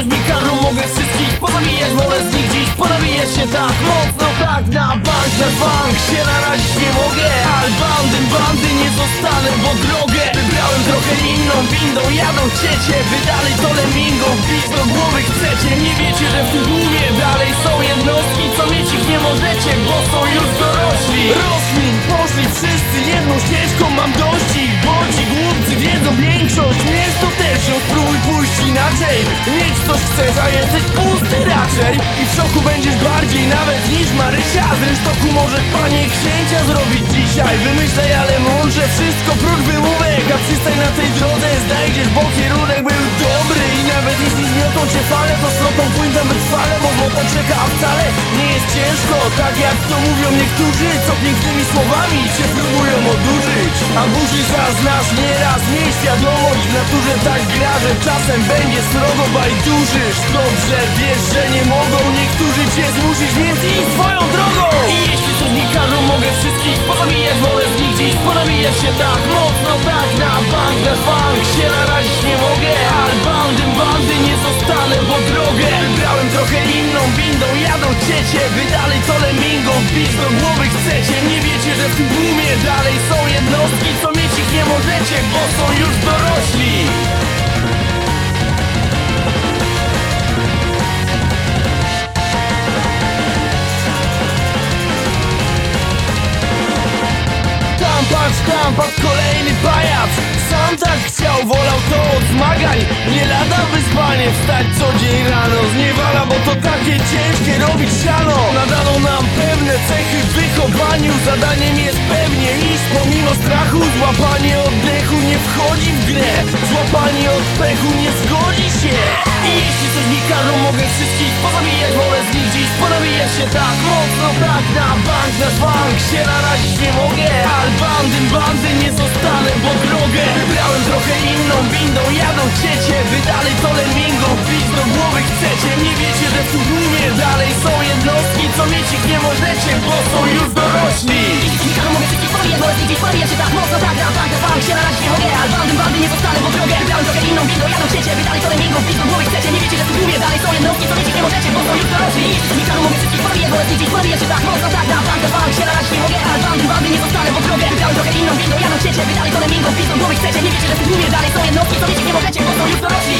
mi każą, mogę wszystkich pozabijać Wolę z nich dziś ponabijać się tak mocno Tak na bank, na bank się narazić nie mogę. Ale bandy, bandy nie zostanę, bo drogę Wybrałem trochę inną windą. Jadą ciecie, wy dalej to lemingą Wbić do głowy chcecie, nie wiecie, inaczej. Mieć coś chcesz, a jesteś pusty raczej. I w szoku będziesz bardziej nawet niż Marysia. Z rynsztoku może panie księcia zrobić dzisiaj. Wymyślaj, ale mądrze wszystko prócz wymówek. A przystań na tej drodze, znajdziesz, bo kierunek był dobry. I nawet jeśli zmiotą cię fale, to slotą płyń tam wytrwale Bo złota czeka, a wcale nie jest ciężko. Tak jak to mówią niektórzy, co pięknymi słowami A burzy zaznasz nieraz, miej świadomość W naturze tak gra, że czasem będzie srogo bajdurzysz Dobrze wiesz, że nie mogą niektórzy cię zmusić, więc idź swoją drogą. I jeśli coś mi każą, mogę wszystkich pozabijać Wolę z nich dziś ponabijać się tak mocno Tak na bank, na bank. Się narazić nie mogę Ale bandy, bandy nie zostanę, bo drogę. Wybrałem trochę inną windą, jadą ciecie Wy dalej to lemingą, wbić do głowy chcecie. Nie wiecie, że w tym tłumie dalej są jednostki Co mieć ich nie możecie, bo są już dorośli. Tam patrz, tam patrz, kolejny pajac. Sam tak chciał, wolał to od zmagań. Nie lada wyzwanie wstać co dzień rano. Zniewala, bo to takie ciężkie robić siano. Nadano nam pewne Cechy w wychowaniu Zadaniem jest pewnie iść pomimo strachu Złapanie oddechu nie wchodzi w grę. Złapanie oddechu nie zgodzi się. I jeśli coś mi każą mogę wszystkich pozabijać Wolę z nich dziś ponabijać się tak mocno. Tak na bank, na bank się narazić nie mogę. Al bandy, bandy nie zostanę, bo drogę Wybrałem trochę inną. Windą Jadą ciecie, wy dalej to lemmingą Pić do głowy chcecie, nie wiecie, że w tłumie dalej są jednostki co mieć ich nie możecie, bo są już dorośli. Kilka mówię wszystkich powie, bo jest gdzieś powie się tak mocno tak gram, tak zapałem się na razie nie mogę Ale bandym bandy nie zostanę, bo drogę brałem trochę inną windą Jadą w siecie, wy dalej sobie mięgą wpiszą głowy chcecie Nie wiecie, że tu mówię, dalej są jednostki, co mieć ich nie możecie, bo są już dorośli. Kilka mówię wszystkich powie, bo jest gdzieś powie się tak mocno tak gram, tak zapałem się na razie nie mogę Ale bandym bandy nie zostanę, bo drogę brałem trochę inną windą Jadą w siecie, wy dalej sobie mięgą wpiszą głowy chcecie Nie wiecie, że tu mówię, dalej są jednostki, co mieć ich nie możecie, bo są już dorośli.